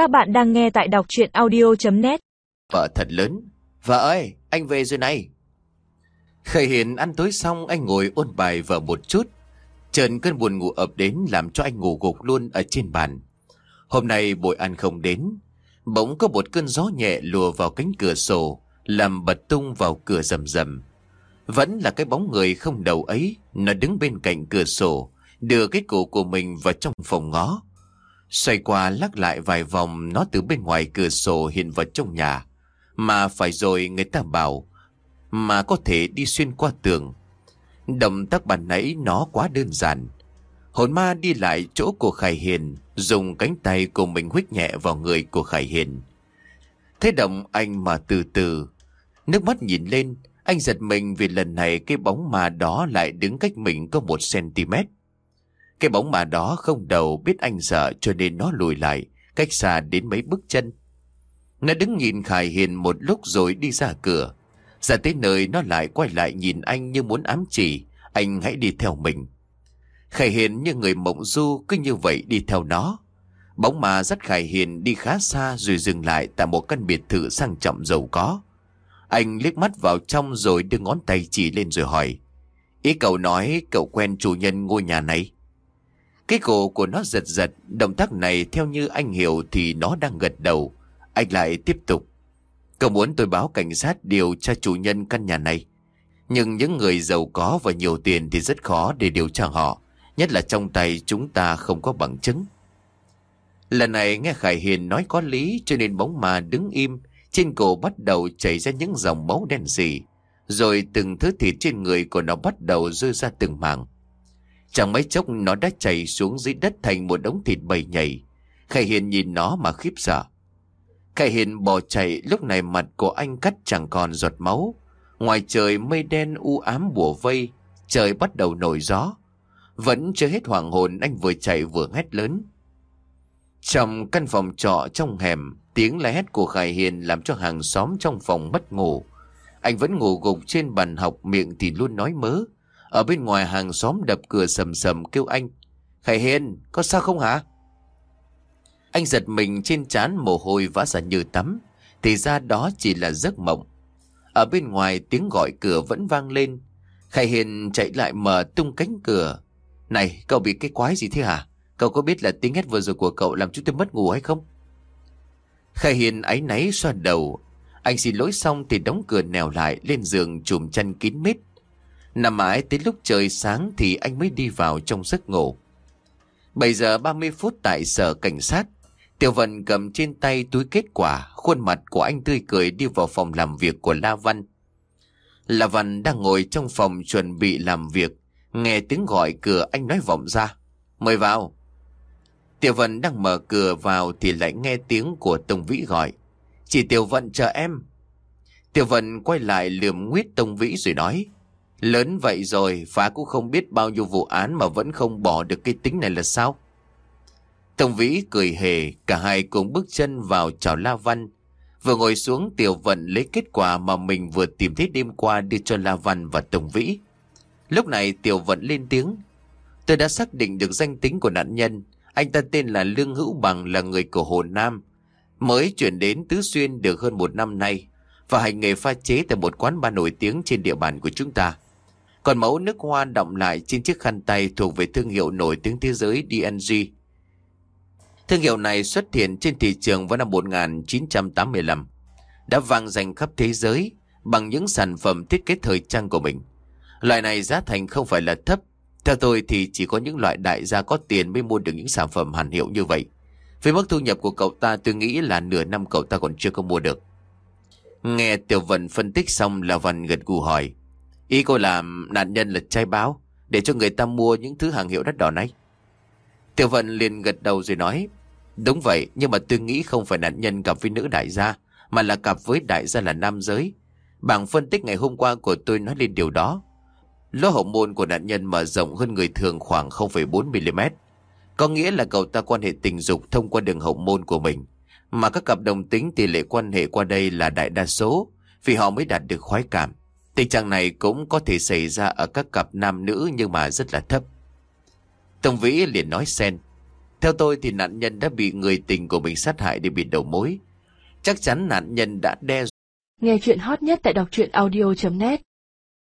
Các bạn đang nghe tại đọc chuyện audio.net Vợ thật lớn. Vợ ơi, anh về rồi này. Khởi Hiền ăn tối xong anh ngồi ôn bài vợ một chút. Trần cơn buồn ngủ ập đến làm cho anh ngủ gục luôn ở trên bàn. Hôm nay bội ăn không đến. Bỗng có một cơn gió nhẹ lùa vào cánh cửa sổ, làm bật tung vào cửa rầm rầm. Vẫn là cái bóng người không đầu ấy, nó đứng bên cạnh cửa sổ, đưa cái cổ của mình vào trong phòng ngó. Xoay qua lắc lại vài vòng nó từ bên ngoài cửa sổ hiện vào trong nhà. Mà phải rồi người ta bảo mà có thể đi xuyên qua tường. Động tác bàn nãy nó quá đơn giản. Hồn ma đi lại chỗ của Khải Hiền, dùng cánh tay của mình huých nhẹ vào người của Khải Hiền. Thế động anh mà từ từ, nước mắt nhìn lên, anh giật mình vì lần này cái bóng ma đó lại đứng cách mình có một cm. Cái bóng mà đó không đầu biết anh sợ cho nên nó lùi lại, cách xa đến mấy bước chân. Nó đứng nhìn Khải Hiền một lúc rồi đi ra cửa. Ra tới nơi nó lại quay lại nhìn anh như muốn ám chỉ, anh hãy đi theo mình. Khải Hiền như người mộng du cứ như vậy đi theo nó. Bóng ma dắt Khải Hiền đi khá xa rồi dừng lại tại một căn biệt thự sang trọng giàu có. Anh liếc mắt vào trong rồi đưa ngón tay chỉ lên rồi hỏi. Ý cậu nói cậu quen chủ nhân ngôi nhà này. Cái cổ của nó giật giật, động tác này theo như anh hiểu thì nó đang gật đầu. Anh lại tiếp tục. Cậu muốn tôi báo cảnh sát điều tra chủ nhân căn nhà này. Nhưng những người giàu có và nhiều tiền thì rất khó để điều tra họ. Nhất là trong tay chúng ta không có bằng chứng. Lần này nghe Khải Hiền nói có lý cho nên bóng ma đứng im. Trên cổ bắt đầu chảy ra những dòng máu đen sì. Rồi từng thứ thịt trên người của nó bắt đầu rơi ra từng mảng. Chẳng mấy chốc nó đã chảy xuống dưới đất thành một đống thịt bầy nhảy. Khải Hiền nhìn nó mà khiếp sợ. Khải Hiền bỏ chạy lúc này mặt của anh cắt chẳng còn giọt máu. Ngoài trời mây đen u ám bùa vây, trời bắt đầu nổi gió. Vẫn chưa hết hoàng hồn anh vừa chạy vừa hét lớn. Trong căn phòng trọ trong hẻm, tiếng la hét của Khải Hiền làm cho hàng xóm trong phòng mất ngủ. Anh vẫn ngủ gục trên bàn học miệng thì luôn nói mớ. Ở bên ngoài hàng xóm đập cửa sầm sầm kêu anh. Khải Hiền, có sao không hả? Anh giật mình trên trán mồ hôi vã ra như tắm. Thì ra đó chỉ là giấc mộng. Ở bên ngoài tiếng gọi cửa vẫn vang lên. Khải Hiền chạy lại mở tung cánh cửa. Này, cậu bị cái quái gì thế hả? Cậu có biết là tiếng hét vừa rồi của cậu làm chúng tôi mất ngủ hay không? Khải Hiền áy náy xoa đầu. Anh xin lỗi xong thì đóng cửa nèo lại lên giường chùm chăn kín mít. Nằm mãi tới lúc trời sáng thì anh mới đi vào trong giấc ngủ. 7 giờ 30 phút tại sở cảnh sát. Tiểu Vân cầm trên tay túi kết quả, khuôn mặt của anh tươi cười đi vào phòng làm việc của La Văn. La Văn đang ngồi trong phòng chuẩn bị làm việc, nghe tiếng gọi cửa anh nói vọng ra. Mời vào. Tiểu Vân đang mở cửa vào thì lại nghe tiếng của Tông Vĩ gọi. Chỉ Tiểu Vân chờ em. Tiểu Vân quay lại lườm nguyết Tông Vĩ rồi nói. Lớn vậy rồi, phá cũng không biết bao nhiêu vụ án mà vẫn không bỏ được cái tính này là sao? Tông Vĩ cười hề, cả hai cùng bước chân vào chào La Văn. Vừa ngồi xuống Tiểu Vận lấy kết quả mà mình vừa tìm thấy đêm qua đưa cho La Văn và Tông Vĩ. Lúc này Tiểu Vận lên tiếng. Tôi đã xác định được danh tính của nạn nhân. Anh ta tên là Lương Hữu Bằng là người của Hồ Nam. Mới chuyển đến Tứ Xuyên được hơn một năm nay và hành nghề pha chế tại một quán bar nổi tiếng trên địa bàn của chúng ta. Còn mẫu nước hoa đọng lại trên chiếc khăn tay thuộc về thương hiệu nổi tiếng thế giới DNG. Thương hiệu này xuất hiện trên thị trường vào năm 1985, đã vang danh khắp thế giới bằng những sản phẩm thiết kế thời trang của mình. Loại này giá thành không phải là thấp, theo tôi thì chỉ có những loại đại gia có tiền mới mua được những sản phẩm hàn hiệu như vậy. Với mức thu nhập của cậu ta tôi nghĩ là nửa năm cậu ta còn chưa có mua được. Nghe Tiểu vân phân tích xong là Văn gật gù hỏi. Ý cô làm nạn nhân là trai báo để cho người ta mua những thứ hàng hiệu đắt đỏ này. Tiểu Vận liền gật đầu rồi nói. Đúng vậy, nhưng mà tôi nghĩ không phải nạn nhân gặp với nữ đại gia, mà là cặp với đại gia là nam giới. Bảng phân tích ngày hôm qua của tôi nói lên điều đó. Lỗ hậu môn của nạn nhân mở rộng hơn người thường khoảng 0,4mm. Có nghĩa là cậu ta quan hệ tình dục thông qua đường hậu môn của mình. Mà các cặp đồng tính tỷ lệ quan hệ qua đây là đại đa số, vì họ mới đạt được khoái cảm. Tình trạng này cũng có thể xảy ra ở các cặp nam nữ nhưng mà rất là thấp. Tông Vĩ liền nói xen. Theo tôi thì nạn nhân đã bị người tình của mình sát hại để bị đầu mối. Chắc chắn nạn nhân đã đe Nghe chuyện hot nhất tại đọc truyện audio.net